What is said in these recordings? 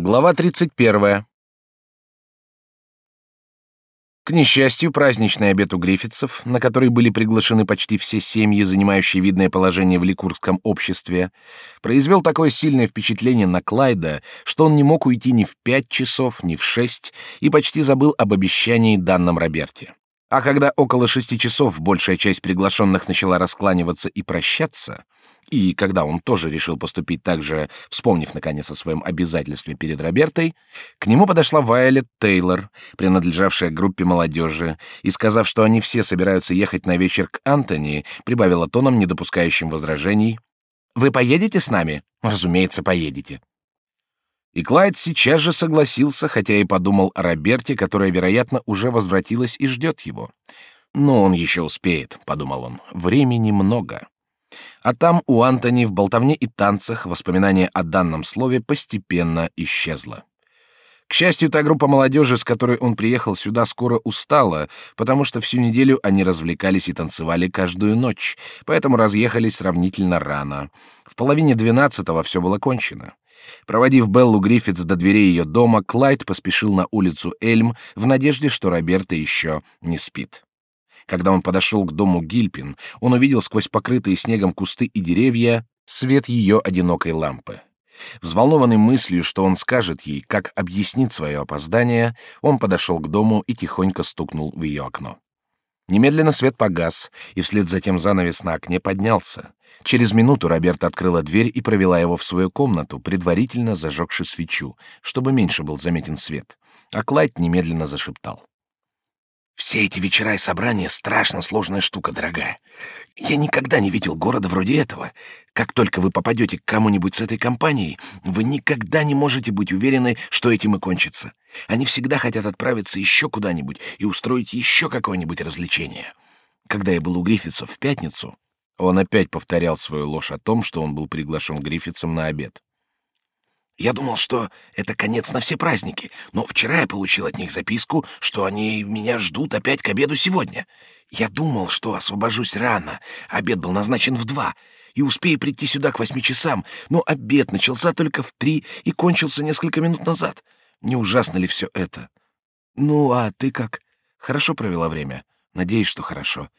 Глава 31. К несчастью, праздничный обед у Гриффитсов, на который были приглашены почти все семьи, занимающие видное положение в ликургском обществе, произвел такое сильное впечатление на Клайда, что он не мог уйти ни в пять часов, ни в шесть, и почти забыл об обещании данном Роберте. А когда около шести часов большая часть приглашенных начала раскланиваться и прощаться, и когда он тоже решил поступить так же, вспомнив наконец о своем обязательстве перед Робертой, к нему подошла Вайолет Тейлор, принадлежавшая группе молодежи, и, сказав, что они все собираются ехать на вечер к Антони, прибавила тоном, не допускающим возражений: "Вы поедете с нами? Разумеется, поедете". И Клайд сейчас же согласился, хотя и подумал о Роберте, которая, вероятно, уже возвратилась и ждет его. Но он еще успеет, подумал он. Времени много. А там у Антони в болтовне и танцах воспоминание о данном слове постепенно исчезло. К счастью, та группа молодежи, с которой он приехал сюда, скоро устала, потому что всю неделю они развлекались и танцевали каждую ночь, поэтому разъехались сравнительно рано. В половине двенадцатого все было кончено. Проводив Беллу Гриффитс до дверей ее дома, Клайд поспешил на улицу Эльм в надежде, что Роберта еще не спит. Когда он подошел к дому Гильпин, он увидел сквозь покрытые снегом кусты и деревья свет ее одинокой лампы. Взволнованный мыслью, что он скажет ей, как объяснить свое опоздание, он подошел к дому и тихонько стукнул в ее окно. Немедленно свет погас, и вслед за тем занавес на окне поднялся. Через минуту Роберта открыла дверь и провела его в свою комнату, предварительно зажегши свечу, чтобы меньше был заметен свет. А Клайд немедленно зашептал. Все эти вечера и собрания — страшно сложная штука, дорогая. Я никогда не видел города вроде этого. Как только вы попадете к кому-нибудь с этой компанией, вы никогда не можете быть уверены, что этим и кончится. Они всегда хотят отправиться еще куда-нибудь и устроить еще какое-нибудь развлечение. Когда я был у Гриффитсов в пятницу, он опять повторял свою ложь о том, что он был приглашен Гриффитсом на обед. Я думал, что это конец на все праздники, но вчера я получил от них записку, что они меня ждут опять к обеду сегодня. Я думал, что освобожусь рано, обед был назначен в два, и успею прийти сюда к восьми часам, но обед начался только в три и кончился несколько минут назад. Не ужасно ли все это? Ну, а ты как? Хорошо провела время? Надеюсь, что хорошо.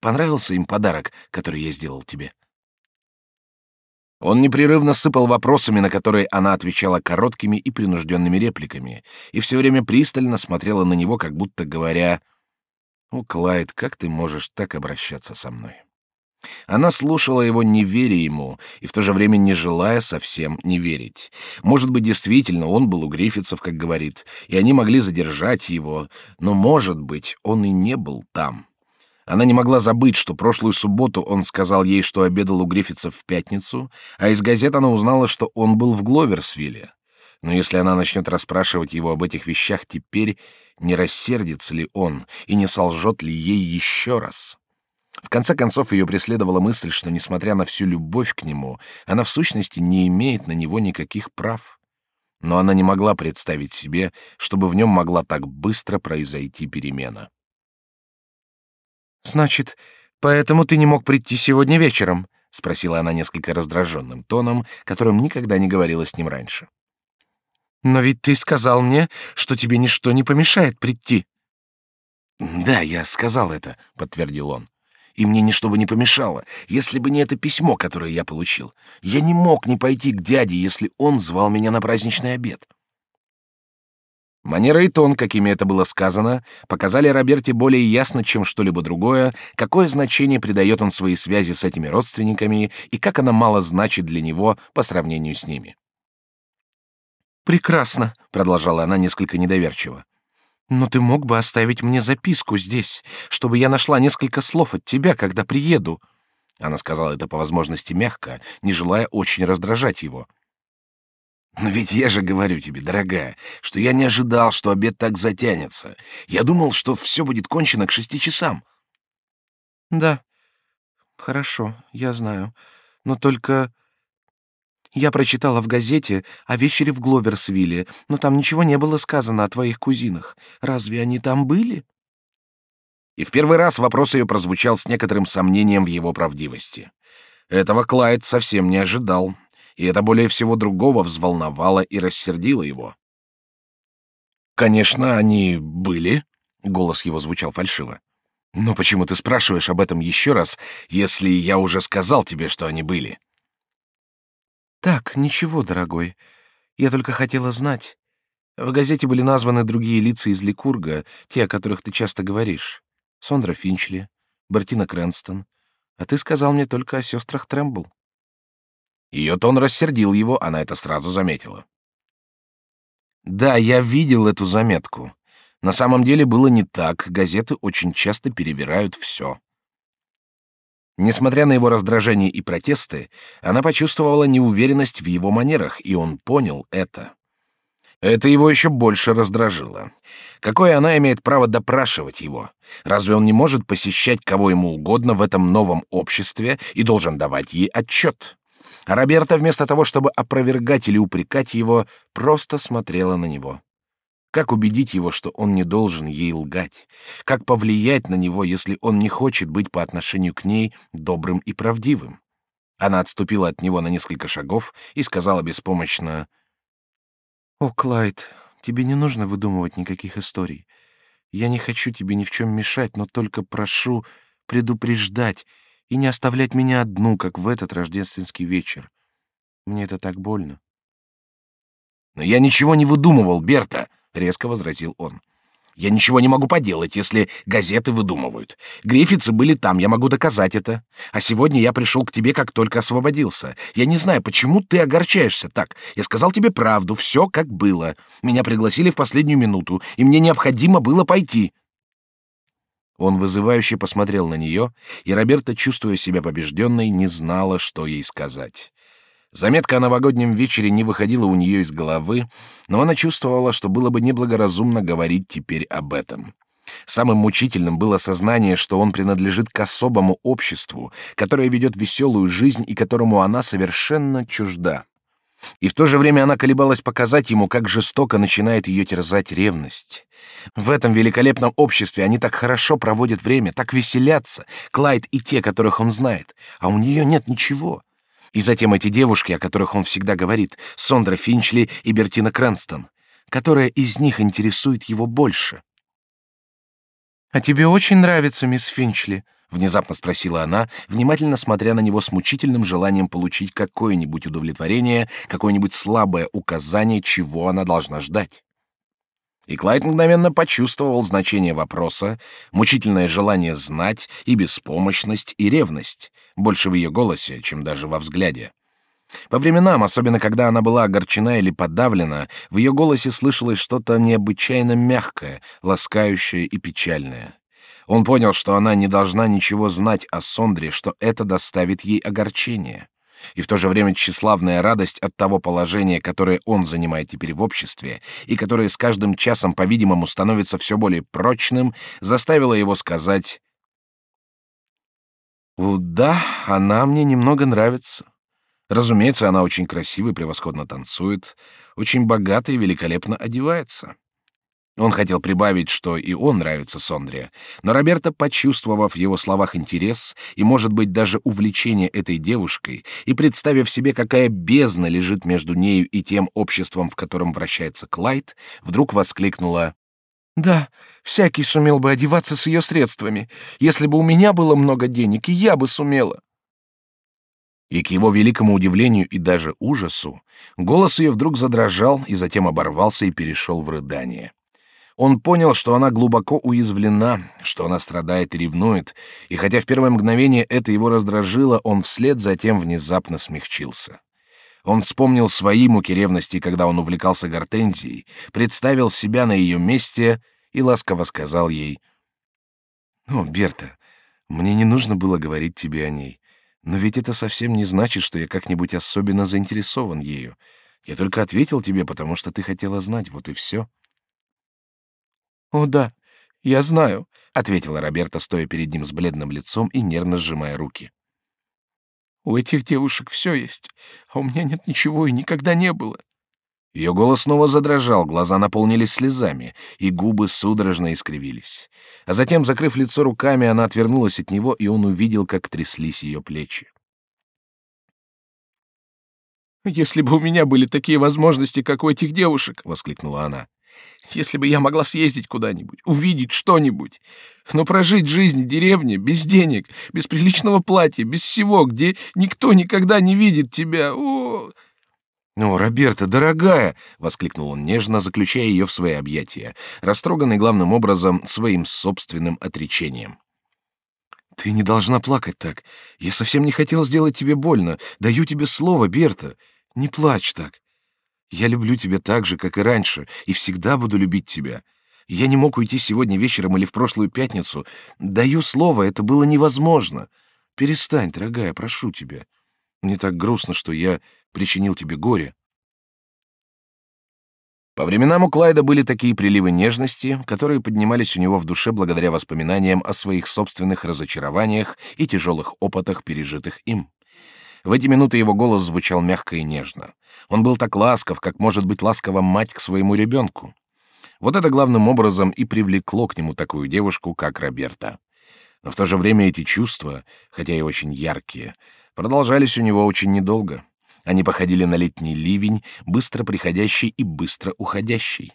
Понравился им подарок, который я сделал тебе?» Он непрерывно сыпал вопросами, на которые она отвечала короткими и принужденными репликами, и все время пристально смотрела на него, как будто говоря, «О, Клайд, как ты можешь так обращаться со мной?» Она слушала его, не веря ему, и в то же время не желая совсем не верить. Может быть, действительно, он был у Гриффитсов, как говорит, и они могли задержать его, но, может быть, он и не был там. Она не могла забыть, что прошлую субботу он сказал ей, что обедал у Гриффитсов в пятницу, а из газет она узнала, что он был в Гловерсвилле. Но если она начнет расспрашивать его об этих вещах теперь, не рассердится ли он и не солжет ли ей еще раз? В конце концов, ее преследовала мысль, что, несмотря на всю любовь к нему, она в сущности не имеет на него никаких прав. Но она не могла представить себе, чтобы в нем могла так быстро произойти перемена. Значит, поэтому ты не мог прийти сегодня вечером? спросила она несколько раздраженным тоном, которым никогда не говорила с ним раньше. Но ведь ты сказал мне, что тебе ничто не помешает прийти. Да, я сказал это, подтвердил он. И мне ничто бы не помешало, если бы не это письмо, которое я получил. Я не мог не пойти к дяде, если он звал меня на праздничный обед. Манера и тон, какими это было сказано, показали Роберте более ясно, чем что-либо другое, какое значение придает он своей связи с этими родственниками и как она мало значит для него по сравнению с ними. «Прекрасно», — продолжала она несколько недоверчиво. «Но ты мог бы оставить мне записку здесь, чтобы я нашла несколько слов от тебя, когда приеду». Она сказала это по возможности мягко, не желая очень раздражать его. Но ведь я же говорю тебе, дорогая, что я не ожидал, что обед так затянется. Я думал, что все будет кончено к шести часам. Да, хорошо, я знаю. Но только... Я прочитала в газете о вечере в Гловерсвилле, но там ничего не было сказано о твоих кузинах. Разве они там были? И в первый раз вопрос ее прозвучал с некоторым сомнением в его правдивости. Этого Клайд совсем не ожидал и это более всего другого взволновало и рассердило его. «Конечно, они были», — голос его звучал фальшиво. «Но почему ты спрашиваешь об этом еще раз, если я уже сказал тебе, что они были?» «Так, ничего, дорогой. Я только хотела знать. В газете были названы другие лица из Ликурга, те, о которых ты часто говоришь. Сондра Финчли, Бертина Крэнстон. А ты сказал мне только о сестрах Трэмбл». Ее тон рассердил его, она это сразу заметила. «Да, я видел эту заметку. На самом деле было не так, газеты очень часто перевирают все». Несмотря на его раздражение и протесты, она почувствовала неуверенность в его манерах, и он понял это. Это его еще больше раздражило. Какое она имеет право допрашивать его? Разве он не может посещать кого ему угодно в этом новом обществе и должен давать ей отчет? А Роберта вместо того, чтобы опровергать или упрекать его, просто смотрела на него. Как убедить его, что он не должен ей лгать? Как повлиять на него, если он не хочет быть по отношению к ней добрым и правдивым? Она отступила от него на несколько шагов и сказала беспомощно: "О, Клайд, тебе не нужно выдумывать никаких историй. Я не хочу тебе ни в чем мешать, но только прошу предупреждать и не оставлять меня одну, как в этот рождественский вечер. Мне это так больно". Но я ничего не выдумывал, Берта резко возразил он. Я ничего не могу поделать, если газеты выдумывают. Гриффитсы были там, я могу доказать это. А сегодня я пришел к тебе, как только освободился. Я не знаю, почему ты огорчаешься так. Я сказал тебе правду, все как было. Меня пригласили в последнюю минуту, и мне необходимо было пойти. Он вызывающе посмотрел на нее, и Роберта, чувствуя себя побежденной, не знала, что ей сказать. Заметка о новогоднем вечере не выходила у нее из головы, но она чувствовала, что было бы неблагоразумно говорить теперь об этом. Самым мучительным было сознание, что он принадлежит к особому обществу, которое ведет веселую жизнь и которому она совершенно чужда. И в то же время она колебалась показать ему, как жестоко начинает ее терзать ревность. В этом великолепном обществе они так хорошо проводят время, так веселятся, Клайд и те, которых он знает, а у нее нет ничего. И затем эти девушки, о которых он всегда говорит, Сондра Финчли и Бертина Крэнстон. Которая из них интересует его больше? «А тебе очень нравится мисс Финчли?» — внезапно спросила она, внимательно смотря на него с мучительным желанием получить какое-нибудь удовлетворение, какое-нибудь слабое указание, чего она должна ждать. И Клайд мгновенно почувствовал значение вопроса, мучительное желание знать и беспомощность, и ревность, больше в ее голосе, чем даже во взгляде. По временам, особенно когда она была огорчена или подавлена, в ее голосе слышалось что-то необычайно мягкое, ласкающее и печальное. Он понял, что она не должна ничего знать о Сондре, что это доставит ей огорчение и в то же время тщеславная радость от того положения, которое он занимает теперь в обществе, и которое с каждым часом, по-видимому, становится все более прочным, заставила его сказать «Да, она мне немного нравится. Разумеется, она очень красива и превосходно танцует, очень богата и великолепно одевается. Он хотел прибавить, что и он нравится Сондре, но Роберто, почувствовав в его словах интерес и, может быть, даже увлечение этой девушкой, и представив себе, какая бездна лежит между нею и тем обществом, в котором вращается Клайд, вдруг воскликнула «Да, всякий сумел бы одеваться с ее средствами. Если бы у меня было много денег, и я бы сумела». И к его великому удивлению и даже ужасу, голос ее вдруг задрожал и затем оборвался и перешел в рыдание. Он понял, что она глубоко уязвлена, что она страдает и ревнует, и хотя в первое мгновение это его раздражило, он вслед за тем внезапно смягчился. Он вспомнил свои муки ревности, когда он увлекался гортензией, представил себя на ее месте и ласково сказал ей: "О, Берта, мне не нужно было говорить тебе о ней, но ведь это совсем не значит, что я как-нибудь особенно заинтересован ею. Я только ответил тебе, потому что ты хотела знать, вот и все. «О да, я знаю», — ответила Роберта, стоя перед ним с бледным лицом и нервно сжимая руки. «У этих девушек все есть, а у меня нет ничего и никогда не было». Ее голос снова задрожал, глаза наполнились слезами, и губы судорожно искривились. А затем, закрыв лицо руками, она отвернулась от него, и он увидел, как тряслись ее плечи. «Если бы у меня были такие возможности, как у этих девушек!» — воскликнула она. «Если бы я могла съездить куда-нибудь, увидеть что-нибудь, но прожить жизнь в деревне без денег, без приличного платья, без всего, где никто никогда не видит тебя, о...» «Ну, Роберта, дорогая!» — воскликнул он нежно, заключая ее в свои объятия, растроганный главным образом своим собственным отречением. «Ты не должна плакать так. Я совсем не хотел сделать тебе больно. Даю тебе слово, Берта. Не плачь так. Я люблю тебя так же, как и раньше, и всегда буду любить тебя. Я не мог уйти сегодня вечером или в прошлую пятницу. Даю слово, это было невозможно. Перестань, дорогая, прошу тебя. Мне так грустно, что я причинил тебе горе. По временам у Клайда были такие приливы нежности, которые поднимались у него в душе благодаря воспоминаниям о своих собственных разочарованиях и тяжелых опытах, пережитых им. В эти минуты его голос звучал мягко и нежно. Он был так ласков, как может быть ласкова мать к своему ребенку. Вот это главным образом и привлекло к нему такую девушку, как Роберта. Но в то же время эти чувства, хотя и очень яркие, продолжались у него очень недолго. Они походили на летний ливень, быстро приходящий и быстро уходящий.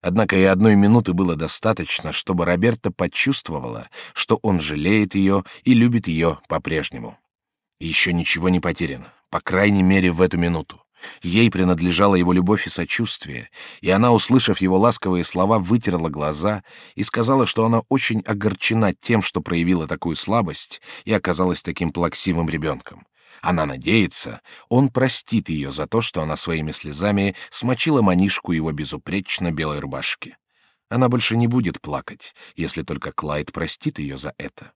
Однако и одной минуты было достаточно, чтобы Роберта почувствовала, что он жалеет ее и любит ее по-прежнему. еще ничего не потеряно, по крайней мере в эту минуту. Ей принадлежала его любовь и сочувствие, и она, услышав его ласковые слова, вытерла глаза и сказала, что она очень огорчена тем, что проявила такую слабость и оказалась таким плаксивым ребенком, она надеется, он простит ее за то, что она своими слезами смочила манишку его безупречно белой рубашки. Она больше не будет плакать, если только Клайд простит ее за это.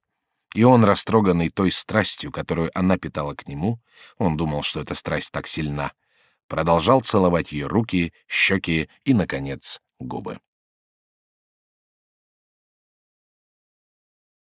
И он, растроганный той страстью, которую она питала к нему, он думал, что эта страсть так сильна, продолжал целовать ее руки, щеки и, наконец, губы.